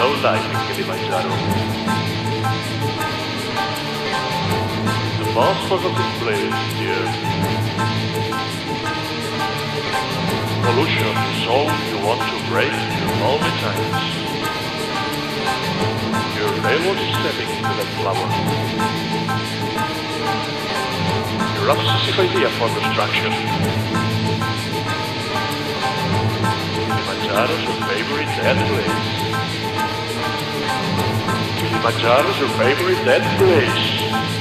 no life in Kilimanjaro. The most positive place here. Pollution is all you want to break your lonely times. Your railroad is stepping into that flower. Your obsessive idea for destruction. Kilimanjaro's your favorite dead place. Kilimanjaro's your favorite dead place.